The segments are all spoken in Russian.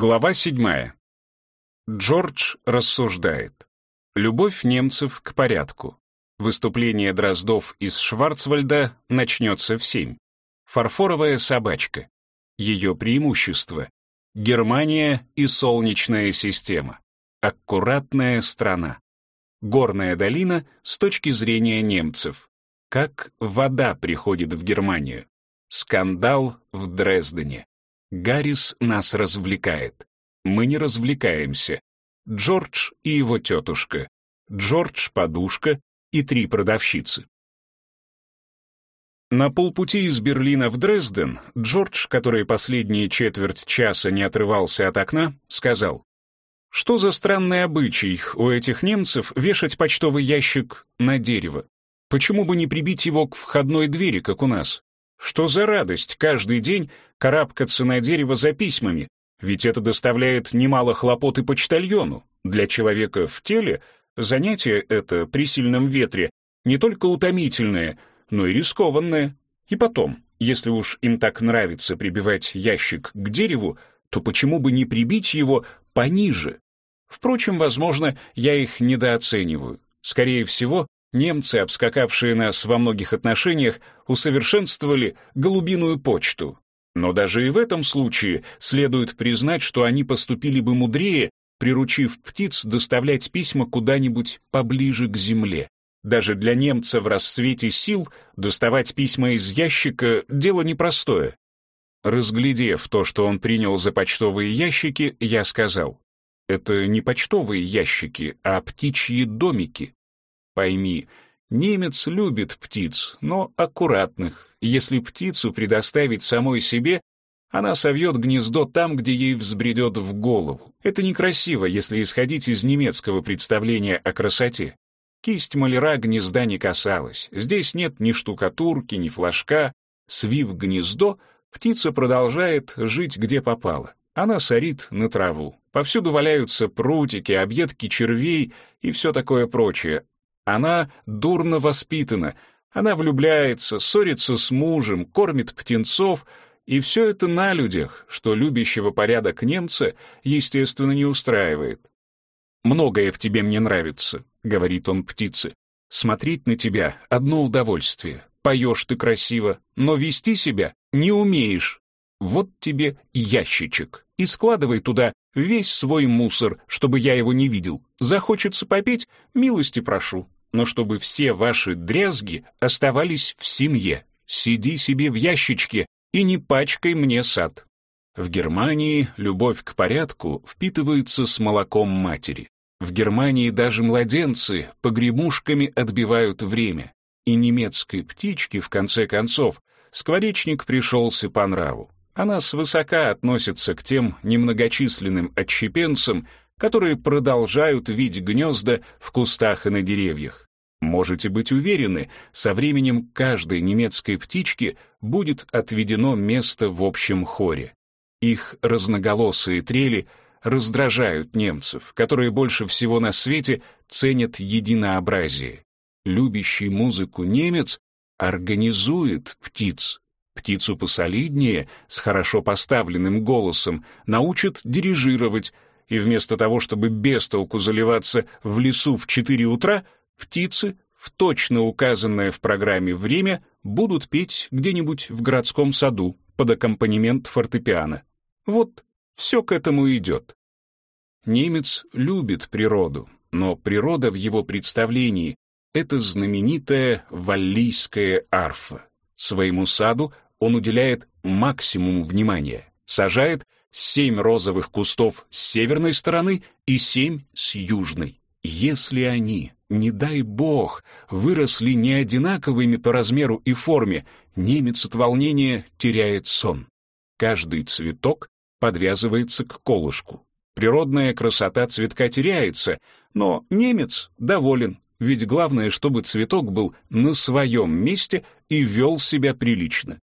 Глава седьмая. Джордж рассуждает. Любовь немцев к порядку. Выступление Дроздов из Шварцвальда начнется в семь. Фарфоровая собачка. Ее преимущество. Германия и Солнечная система. Аккуратная страна. Горная долина с точки зрения немцев. Как вода приходит в Германию. Скандал в Дрездене. Гаррис нас развлекает. Мы не развлекаемся. Джордж и его тетушка. Джордж — подушка и три продавщицы. На полпути из Берлина в Дрезден Джордж, который последние четверть часа не отрывался от окна, сказал, «Что за странный обычай у этих немцев вешать почтовый ящик на дерево? Почему бы не прибить его к входной двери, как у нас? Что за радость каждый день карабкаться на дерево за письмами, ведь это доставляет немало хлопот и почтальону. Для человека в теле занятие это при сильном ветре не только утомительное, но и рискованное. И потом, если уж им так нравится прибивать ящик к дереву, то почему бы не прибить его пониже? Впрочем, возможно, я их недооцениваю. Скорее всего, немцы, обскакавшие нас во многих отношениях, усовершенствовали голубиную почту. Но даже и в этом случае следует признать, что они поступили бы мудрее, приручив птиц доставлять письма куда-нибудь поближе к земле. Даже для немца в расцвете сил доставать письма из ящика — дело непростое. Разглядев то, что он принял за почтовые ящики, я сказал, «Это не почтовые ящики, а птичьи домики. Пойми, немец любит птиц, но аккуратных, если птицу предоставить самой себе, она совьет гнездо там, где ей взбредет в голову. Это некрасиво, если исходить из немецкого представления о красоте. Кисть маляра гнезда не касалась. Здесь нет ни штукатурки, ни флажка. Свив гнездо, птица продолжает жить где попало. Она сорит на траву. Повсюду валяются прутики, объедки червей и все такое прочее. Она дурно воспитана, она влюбляется, ссорится с мужем, кормит птенцов, и все это на людях, что любящего порядок немца, естественно, не устраивает. «Многое в тебе мне нравится», — говорит он птице. «Смотреть на тебя — одно удовольствие. Поешь ты красиво, но вести себя не умеешь. Вот тебе ящичек, и складывай туда весь свой мусор, чтобы я его не видел. Захочется попеть — милости прошу но чтобы все ваши дрязги оставались в семье. Сиди себе в ящичке и не пачкай мне сад. В Германии любовь к порядку впитывается с молоком матери. В Германии даже младенцы погремушками отбивают время. И немецкой птичке, в конце концов, скворечник пришелся по нраву. Она свысока относится к тем немногочисленным отщепенцам, которые продолжают видеть гнезда в кустах и на деревьях. Можете быть уверены, со временем каждой немецкой птичке будет отведено место в общем хоре. Их разноголосые трели раздражают немцев, которые больше всего на свете ценят единообразие. Любящий музыку немец организует птиц. Птицу посолиднее, с хорошо поставленным голосом, научат дирижировать, и вместо того, чтобы без толку заливаться в лесу в 4 утра, птицы в точно указанное в программе время будут петь где-нибудь в городском саду под аккомпанемент фортепиано. Вот все к этому идет. Немец любит природу, но природа в его представлении — это знаменитая валлийская арфа. Своему саду он уделяет максимум внимания, сажает — семь розовых кустов с северной стороны и семь с южной. Если они, не дай бог, выросли не одинаковыми по размеру и форме, немец от волнения теряет сон. Каждый цветок подвязывается к колышку. Природная красота цветка теряется, но немец доволен, ведь главное, чтобы цветок был на своем месте и вел себя прилично.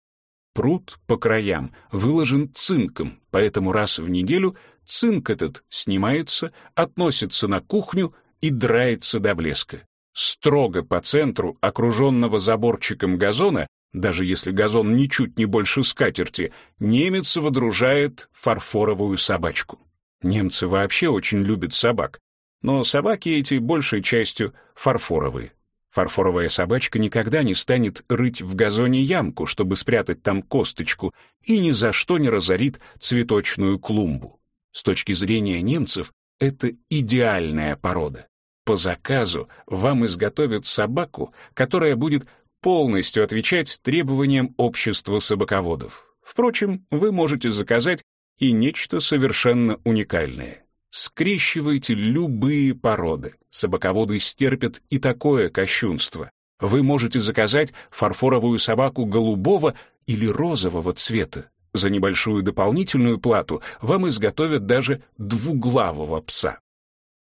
Пруд по краям выложен цинком, поэтому раз в неделю цинк этот снимается, относится на кухню и драется до блеска. Строго по центру, окруженного заборчиком газона, даже если газон ничуть не больше скатерти, немец водружает фарфоровую собачку. Немцы вообще очень любят собак, но собаки эти большей частью фарфоровые. Фарфоровая собачка никогда не станет рыть в газоне ямку, чтобы спрятать там косточку, и ни за что не разорит цветочную клумбу. С точки зрения немцев, это идеальная порода. По заказу вам изготовят собаку, которая будет полностью отвечать требованиям общества собаководов. Впрочем, вы можете заказать и нечто совершенно уникальное. Скрещивайте любые породы. Собаководы стерпят и такое кощунство. Вы можете заказать фарфоровую собаку голубого или розового цвета. За небольшую дополнительную плату вам изготовят даже двуглавого пса.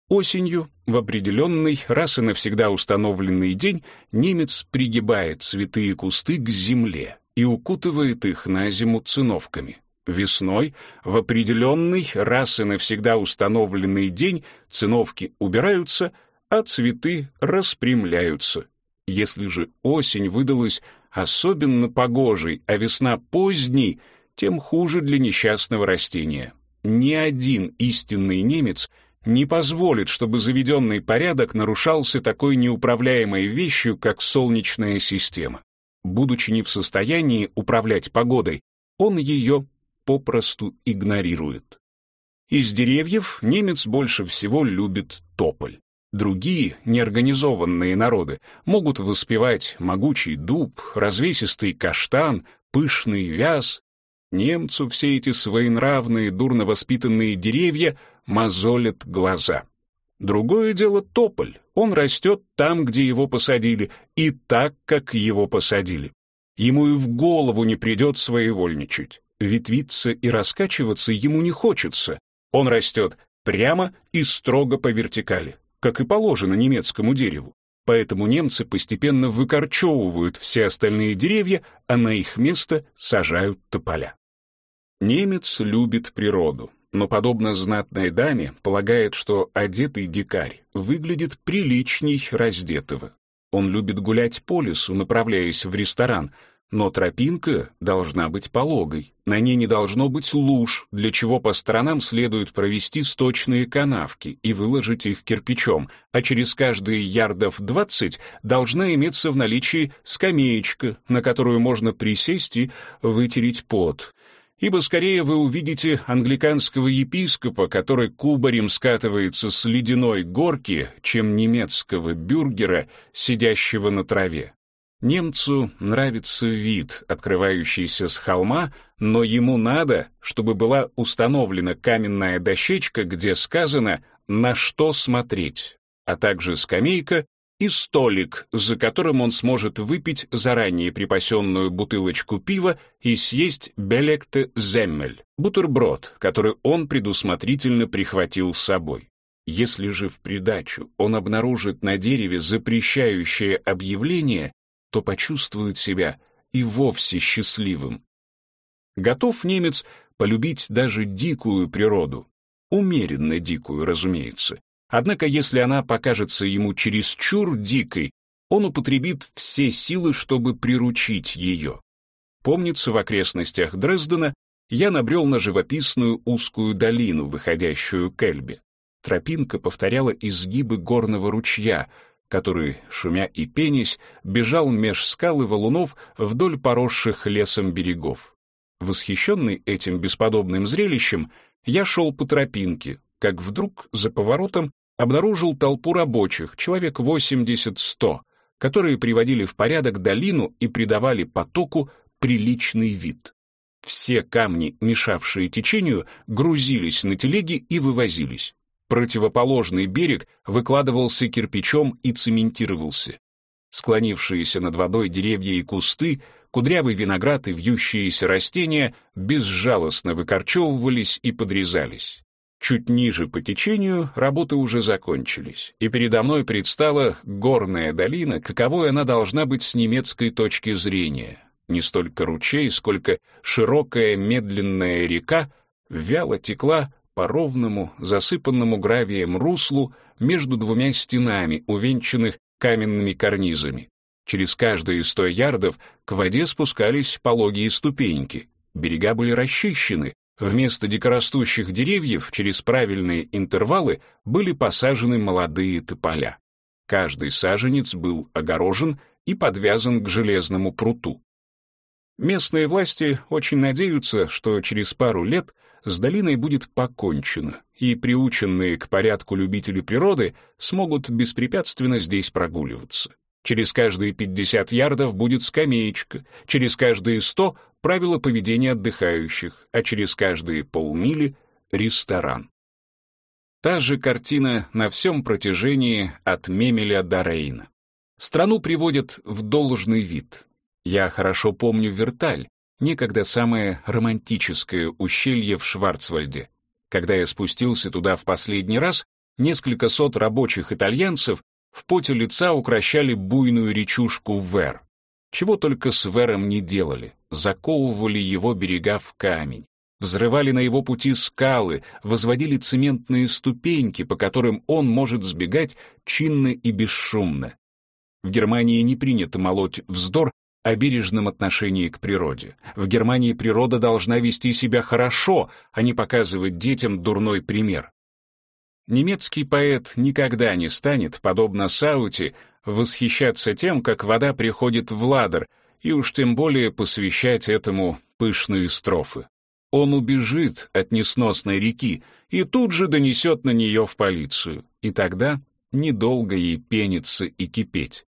Осенью, в определенный, раз и навсегда установленный день, немец пригибает цветы и кусты к земле и укутывает их на зиму циновками. Весной, в определенный, раз и навсегда установленный день, циновки убираются, а цветы распрямляются. Если же осень выдалась особенно погожей, а весна поздней, тем хуже для несчастного растения. Ни один истинный немец — не позволит, чтобы заведенный порядок нарушался такой неуправляемой вещью, как солнечная система. Будучи не в состоянии управлять погодой, он ее попросту игнорирует. Из деревьев немец больше всего любит тополь. Другие, неорганизованные народы, могут воспевать могучий дуб, развесистый каштан, пышный вяз. Немцу все эти своенравные, дурно воспитанные деревья мозолит глаза. Другое дело тополь. Он растет там, где его посадили, и так, как его посадили. Ему и в голову не придет своевольничать. Ветвиться и раскачиваться ему не хочется. Он растет прямо и строго по вертикали, как и положено немецкому дереву. Поэтому немцы постепенно выкорчевывают все остальные деревья, а на их место сажают тополя. Немец любит природу, но, подобно знатной даме, полагает, что одетый дикарь выглядит приличней раздетого. Он любит гулять по лесу, направляясь в ресторан, но тропинка должна быть пологой, на ней не должно быть луж, для чего по сторонам следует провести сточные канавки и выложить их кирпичом, а через каждые ярдов 20 должна иметься в наличии скамеечка, на которую можно присесть и вытереть пот ибо скорее вы увидите англиканского епископа, который кубарем скатывается с ледяной горки, чем немецкого бюргера, сидящего на траве. Немцу нравится вид, открывающийся с холма, но ему надо, чтобы была установлена каменная дощечка, где сказано «на что смотреть», а также скамейка и столик, за которым он сможет выпить заранее припасенную бутылочку пива и съесть белекте земмель, бутерброд, который он предусмотрительно прихватил с собой. Если же в придачу он обнаружит на дереве запрещающее объявление, то почувствует себя и вовсе счастливым. Готов немец полюбить даже дикую природу, умеренно дикую, разумеется, Однако, если она покажется ему чересчур дикой, он употребит все силы, чтобы приручить ее. Помнится, в окрестностях Дрездена я набрел на живописную узкую долину, выходящую к Эльбе. Тропинка повторяла изгибы горного ручья, который, шумя и пенясь, бежал меж скал и валунов вдоль поросших лесом берегов. Восхищенный этим бесподобным зрелищем, я шел по тропинке, как вдруг за поворотом обнаружил толпу рабочих, человек 80-100, которые приводили в порядок долину и придавали потоку приличный вид. Все камни, мешавшие течению, грузились на телеги и вывозились. Противоположный берег выкладывался кирпичом и цементировался. Склонившиеся над водой деревья и кусты, кудрявый виноград и вьющиеся растения безжалостно выкорчевывались и подрезались. Чуть ниже по течению работы уже закончились, и передо мной предстала горная долина, каковой она должна быть с немецкой точки зрения. Не столько ручей, сколько широкая медленная река вяло текла по ровному, засыпанному гравием руслу между двумя стенами, увенчанных каменными карнизами. Через каждые сто ярдов к воде спускались пологие ступеньки. Берега были расчищены. Вместо дикорастущих деревьев через правильные интервалы были посажены молодые тополя. Каждый саженец был огорожен и подвязан к железному пруту. Местные власти очень надеются, что через пару лет с долиной будет покончено, и приученные к порядку любители природы смогут беспрепятственно здесь прогуливаться. Через каждые 50 ярдов будет скамеечка, через каждые 100 — правила поведения отдыхающих, а через каждые полмили — ресторан. Та же картина на всем протяжении от Мемеля до Рейна. Страну приводят в должный вид, я хорошо помню Верталь, некогда самое романтическое ущелье в Шварцвальде. Когда я спустился туда в последний раз, несколько сот рабочих итальянцев в поте лица укращали буйную речушку Вер. Чего только с Вером не делали, заковывали его берега в камень, взрывали на его пути скалы, возводили цементные ступеньки, по которым он может сбегать чинно и бесшумно. В Германии не принято молоть вздор о бережном отношении к природе. В Германии природа должна вести себя хорошо, а не показывать детям дурной пример. Немецкий поэт никогда не станет, подобно Саути, восхищаться тем, как вода приходит в ладер, и уж тем более посвящать этому пышные строфы. Он убежит от несносной реки и тут же донесет на нее в полицию, и тогда недолго ей пениться и кипеть.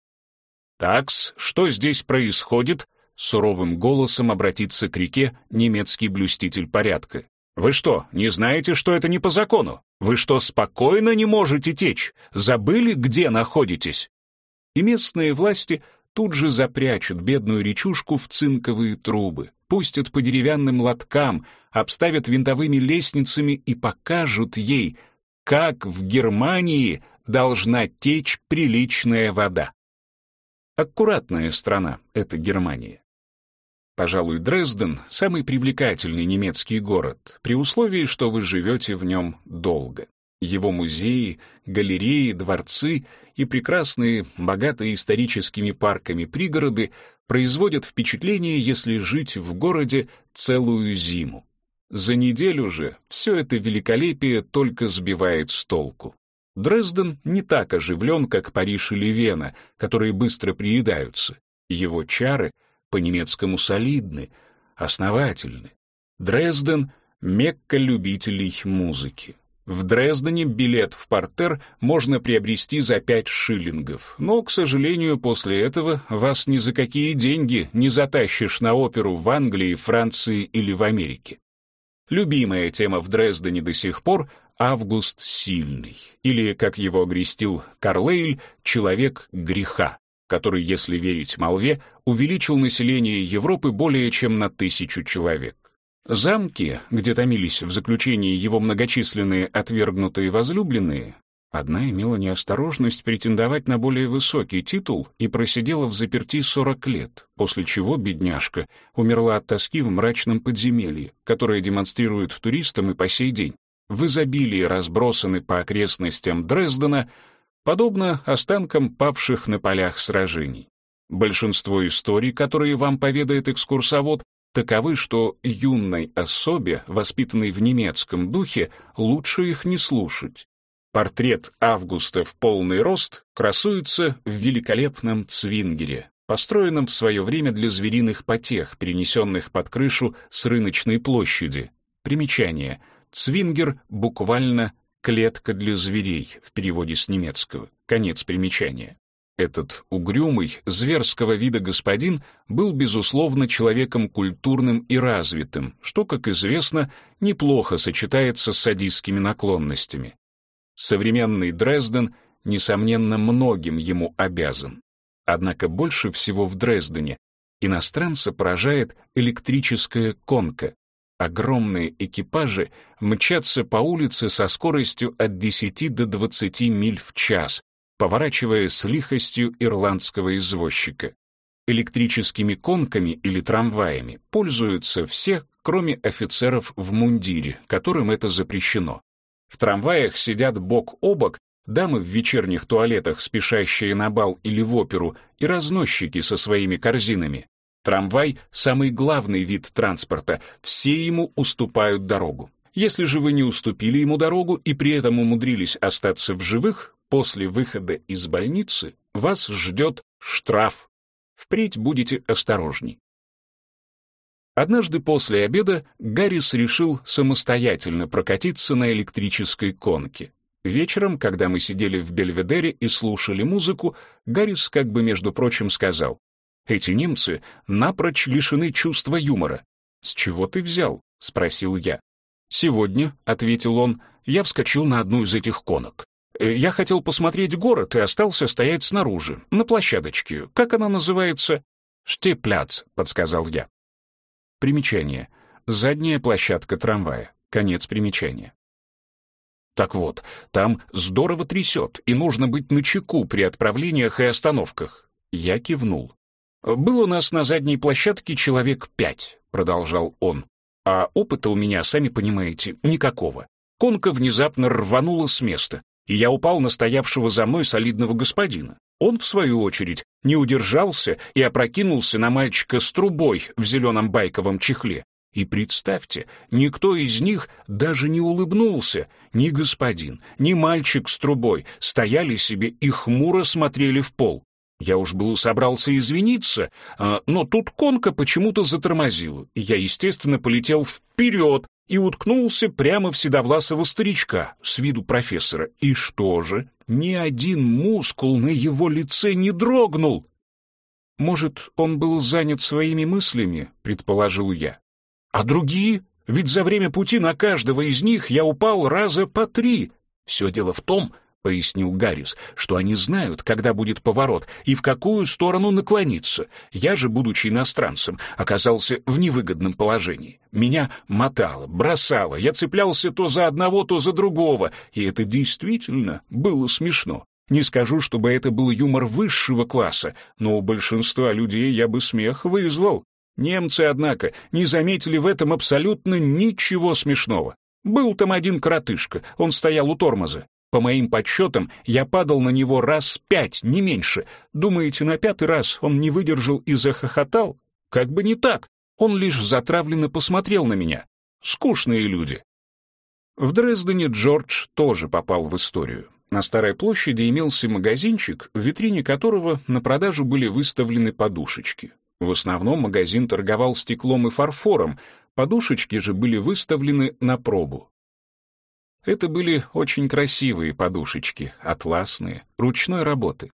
«Такс, что здесь происходит?» Суровым голосом обратится к реке немецкий блюститель порядка. «Вы что, не знаете, что это не по закону? Вы что, спокойно не можете течь? Забыли, где находитесь?» И местные власти тут же запрячут бедную речушку в цинковые трубы, пустят по деревянным лоткам, обставят винтовыми лестницами и покажут ей, как в Германии должна течь приличная вода. Аккуратная страна — это Германия. Пожалуй, Дрезден — самый привлекательный немецкий город, при условии, что вы живете в нем долго. Его музеи, галереи, дворцы и прекрасные, богатые историческими парками пригороды производят впечатление, если жить в городе целую зиму. За неделю же все это великолепие только сбивает с толку. Дрезден не так оживлен, как Париж или Вена, которые быстро приедаются. Его чары по-немецкому солидны, основательны. Дрезден — мекка любителей музыки. В Дрездене билет в портер можно приобрести за пять шиллингов, но, к сожалению, после этого вас ни за какие деньги не затащишь на оперу в Англии, Франции или в Америке. Любимая тема в Дрездене до сих пор Август Сильный, или, как его огрестил Карлейль, человек греха, который, если верить молве, увеличил население Европы более чем на тысячу человек. Замки, где томились в заключении его многочисленные отвергнутые возлюбленные, одна имела неосторожность претендовать на более высокий титул и просидела в заперти 40 лет, после чего бедняжка умерла от тоски в мрачном подземелье, которое демонстрируют туристам и по сей день в изобилии разбросаны по окрестностям Дрездена, подобно останкам павших на полях сражений. Большинство историй, которые вам поведает экскурсовод, таковы, что юной особе, воспитанной в немецком духе, лучше их не слушать. Портрет Августа в полный рост красуется в великолепном цвингере, построенном в свое время для звериных потех, перенесенных под крышу с рыночной площади. Примечание — Цвингер буквально «клетка для зверей» в переводе с немецкого. Конец примечания. Этот угрюмый, зверского вида господин был, безусловно, человеком культурным и развитым, что, как известно, неплохо сочетается с садистскими наклонностями. Современный Дрезден, несомненно, многим ему обязан. Однако больше всего в Дрездене иностранца поражает электрическая конка, Огромные экипажи мчатся по улице со скоростью от 10 до 20 миль в час, поворачивая с лихостью ирландского извозчика. Электрическими конками или трамваями пользуются все, кроме офицеров в мундире, которым это запрещено. В трамваях сидят бок о бок дамы в вечерних туалетах, спешащие на бал или в оперу, и разносчики со своими корзинами. Трамвай — самый главный вид транспорта, все ему уступают дорогу. Если же вы не уступили ему дорогу и при этом умудрились остаться в живых, после выхода из больницы вас ждет штраф. Впредь будете осторожней. Однажды после обеда Гаррис решил самостоятельно прокатиться на электрической конке. Вечером, когда мы сидели в Бельведере и слушали музыку, Гаррис как бы, между прочим, сказал, «Эти немцы напрочь лишены чувства юмора». «С чего ты взял?» — спросил я. «Сегодня», — ответил он, — «я вскочил на одну из этих конок. Э, я хотел посмотреть город и остался стоять снаружи, на площадочке. Как она называется?» «Штепляц», — подсказал я. Примечание. Задняя площадка трамвая. Конец примечания. Так вот, там здорово трясет, и нужно быть начеку при отправлениях и остановках. Я кивнул. «Был у нас на задней площадке человек пять», — продолжал он. «А опыта у меня, сами понимаете, никакого. Конка внезапно рванула с места, и я упал на стоявшего за мной солидного господина. Он, в свою очередь, не удержался и опрокинулся на мальчика с трубой в зеленом байковом чехле. И представьте, никто из них даже не улыбнулся. Ни господин, ни мальчик с трубой стояли себе и хмуро смотрели в пол. Я уж был собрался извиниться, а, но тут конка почему-то затормозила, я, естественно, полетел вперед и уткнулся прямо в седовласого старичка с виду профессора. И что же? Ни один мускул на его лице не дрогнул. Может, он был занят своими мыслями, предположил я. А другие? Ведь за время пути на каждого из них я упал раза по три. Все дело в том, — пояснил Гаррис, — что они знают, когда будет поворот и в какую сторону наклониться. Я же, будучи иностранцем, оказался в невыгодном положении. Меня мотало, бросало, я цеплялся то за одного, то за другого, и это действительно было смешно. Не скажу, чтобы это был юмор высшего класса, но у большинства людей я бы смех вызвал. Немцы, однако, не заметили в этом абсолютно ничего смешного. Был там один коротышка, он стоял у тормоза. По моим подсчетам, я падал на него раз пять, не меньше. Думаете, на пятый раз он не выдержал и захохотал? Как бы не так. Он лишь затравленно посмотрел на меня. Скучные люди. В Дрездене Джордж тоже попал в историю. На Старой площади имелся магазинчик, в витрине которого на продажу были выставлены подушечки. В основном магазин торговал стеклом и фарфором, подушечки же были выставлены на пробу. Это были очень красивые подушечки, атласные, ручной работы.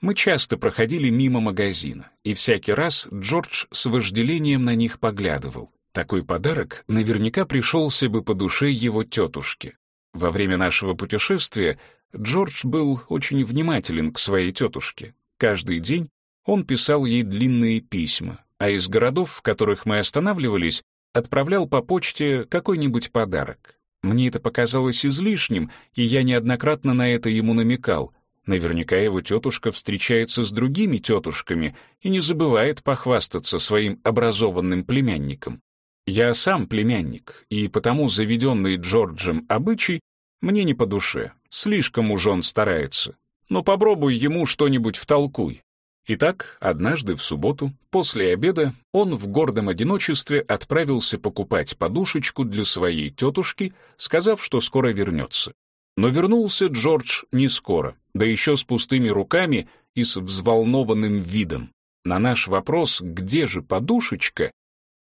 Мы часто проходили мимо магазина, и всякий раз Джордж с вожделением на них поглядывал. Такой подарок наверняка пришелся бы по душе его тетушке. Во время нашего путешествия Джордж был очень внимателен к своей тетушке. Каждый день он писал ей длинные письма, а из городов, в которых мы останавливались, отправлял по почте какой-нибудь подарок. Мне это показалось излишним, и я неоднократно на это ему намекал. Наверняка его тетушка встречается с другими тетушками и не забывает похвастаться своим образованным племянником. Я сам племянник, и потому заведенный Джорджем обычай мне не по душе. Слишком уж он старается. Но попробуй ему что-нибудь втолкуй. Итак, однажды в субботу, после обеда, он в гордом одиночестве отправился покупать подушечку для своей тетушки, сказав, что скоро вернется. Но вернулся Джордж не скоро, да еще с пустыми руками и с взволнованным видом. На наш вопрос «Где же подушечка?»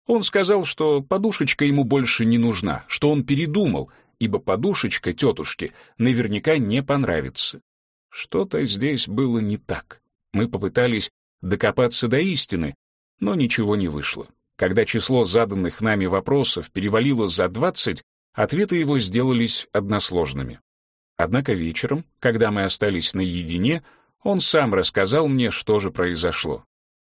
он сказал, что подушечка ему больше не нужна, что он передумал, ибо подушечка тетушке наверняка не понравится. Что-то здесь было не так. Мы попытались докопаться до истины, но ничего не вышло. Когда число заданных нами вопросов перевалило за 20, ответы его сделались односложными. Однако вечером, когда мы остались наедине, он сам рассказал мне, что же произошло.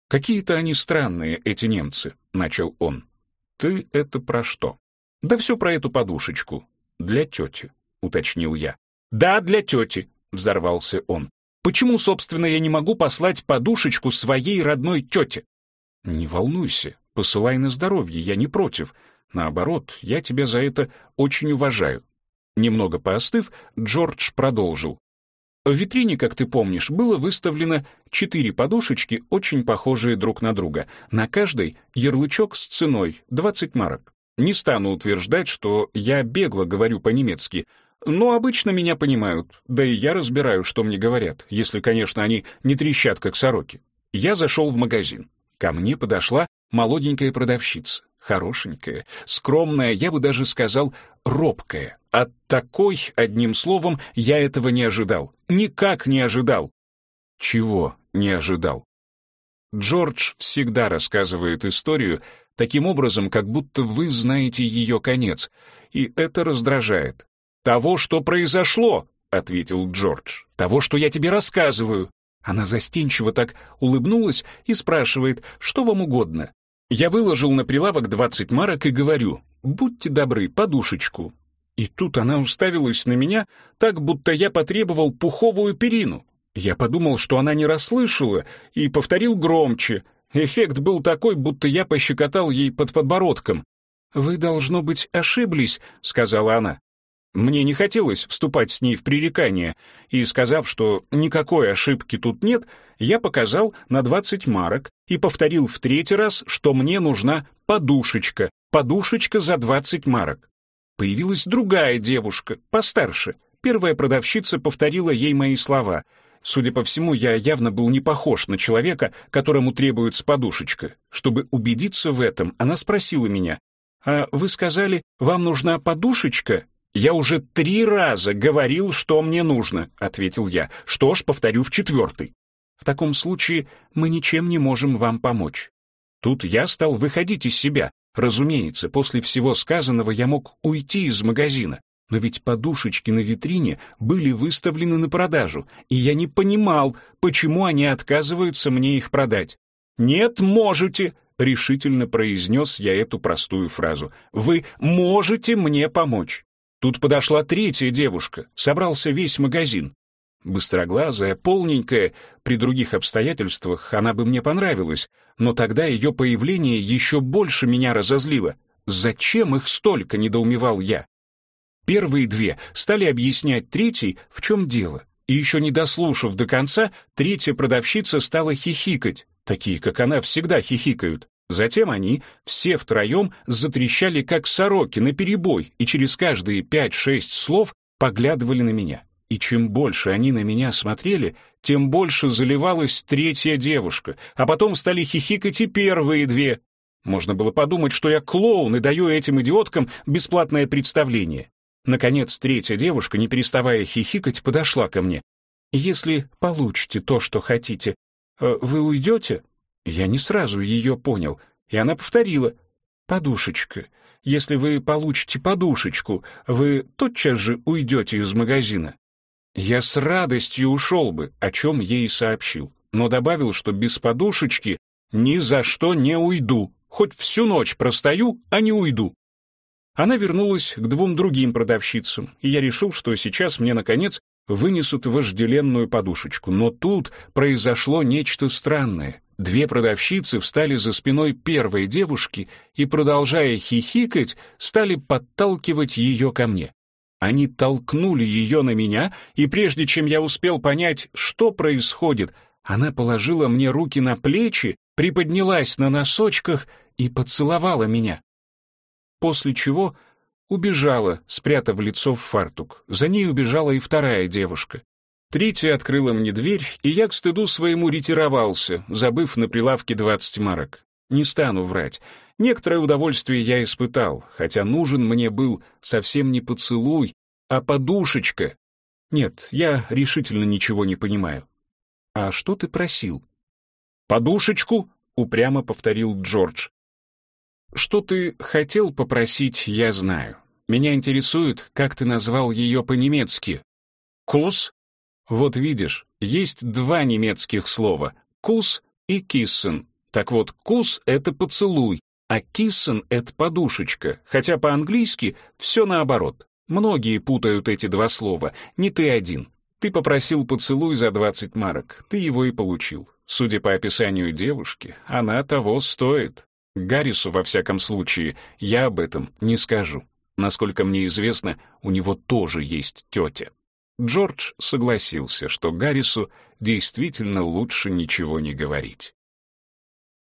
«Какие-то они странные, эти немцы», — начал он. «Ты это про что?» «Да все про эту подушечку. Для тети», — уточнил я. «Да, для тети», — взорвался он. Почему, собственно, я не могу послать подушечку своей родной тете? Не волнуйся, посылай на здоровье, я не против. Наоборот, я тебя за это очень уважаю». Немного поостыв, Джордж продолжил. В витрине, как ты помнишь, было выставлено четыре подушечки, очень похожие друг на друга. На каждой ярлычок с ценой 20 марок. Не стану утверждать, что я бегло говорю по-немецки, но обычно меня понимают, да и я разбираю, что мне говорят, если, конечно, они не трещат, как сороки. Я зашел в магазин. Ко мне подошла молоденькая продавщица, хорошенькая, скромная, я бы даже сказал, робкая. От такой, одним словом, я этого не ожидал. Никак не ожидал. Чего не ожидал? Джордж всегда рассказывает историю таким образом, как будто вы знаете ее конец, и это раздражает. «Того, что произошло», — ответил Джордж, — «того, что я тебе рассказываю». Она застенчиво так улыбнулась и спрашивает, что вам угодно. Я выложил на прилавок 20 марок и говорю, «Будьте добры, подушечку». И тут она уставилась на меня, так будто я потребовал пуховую перину. Я подумал, что она не расслышала, и повторил громче. Эффект был такой, будто я пощекотал ей под подбородком. «Вы, должно быть, ошиблись», — сказала она. Мне не хотелось вступать с ней в пререкание, и, сказав, что никакой ошибки тут нет, я показал на 20 марок и повторил в третий раз, что мне нужна подушечка, подушечка за 20 марок. Появилась другая девушка, постарше. Первая продавщица повторила ей мои слова. Судя по всему, я явно был не похож на человека, которому требуется подушечка. Чтобы убедиться в этом, она спросила меня, «А вы сказали, вам нужна подушечка?» «Я уже три раза говорил, что мне нужно», — ответил я. «Что ж, повторю в четвертый». «В таком случае мы ничем не можем вам помочь». Тут я стал выходить из себя, Разумеется, после всего сказанного я мог уйти из магазина, но ведь подушечки на витрине были выставлены на продажу, и я не понимал, почему они отказываются мне их продать. «Нет, можете!» — решительно произнес я эту простую фразу. «Вы можете мне помочь!» Тут подошла третья девушка, собрался весь магазин. Быстроглазая, полненькая, при других обстоятельствах она бы мне понравилась, но тогда ее появление еще больше меня разозлило. Зачем их столько, недоумевал я? Первые две стали объяснять третьей, в чем дело. И еще не дослушав до конца, третья продавщица стала хихикать. Такие, как она, всегда хихикают. Затем они все втроем затрещали, как сороки, наперебой, и через каждые пять-шесть слов поглядывали на меня. И чем больше они на меня смотрели, тем больше заливалась третья девушка, а потом стали хихикать и первые две. Можно было подумать, что я клоун и даю этим идиоткам бесплатное представление. Наконец, третья девушка, не переставая хихикать, подошла ко мне. «Если получите то, что хотите, э, вы уйдете?» Я не сразу ее понял, и она повторила. «Подушечка. Если вы получите подушечку, вы тотчас же уйдете из магазина». Я с радостью ушел бы, о чем ей сообщил, но добавил, что без подушечки ни за что не уйду, хоть всю ночь простою, а не уйду. Она вернулась к двум другим продавщицам, и я решил, что сейчас мне, наконец, вынесут вожделенную подушечку. Но тут произошло нечто странное. Две продавщицы встали за спиной первой девушки и, продолжая хихикать, стали подталкивать ее ко мне. Они толкнули ее на меня, и прежде чем я успел понять, что происходит, она положила мне руки на плечи, приподнялась на носочках и поцеловала меня. После чего убежала, спрятав лицо в фартук. За ней убежала и вторая девушка. Третья открыла мне дверь, и я к стыду своему ретировался, забыв на прилавке двадцать марок. Не стану врать. Некоторое удовольствие я испытал, хотя нужен мне был совсем не поцелуй, а подушечка. Нет, я решительно ничего не понимаю. А что ты просил? Подушечку? Упрямо повторил Джордж. Что ты хотел попросить, я знаю. Меня интересует, как ты назвал ее по-немецки. Кус? Вот видишь, есть два немецких слова — кус и киссен. Так вот, кус — это поцелуй, а киссен — это подушечка, хотя по-английски все наоборот. Многие путают эти два слова, не ты один. Ты попросил поцелуй за 20 марок, ты его и получил. Судя по описанию девушки, она того стоит. Гаррису, во всяком случае, я об этом не скажу. Насколько мне известно, у него тоже есть тетя. Джордж согласился, что Гаррису действительно лучше ничего не говорить.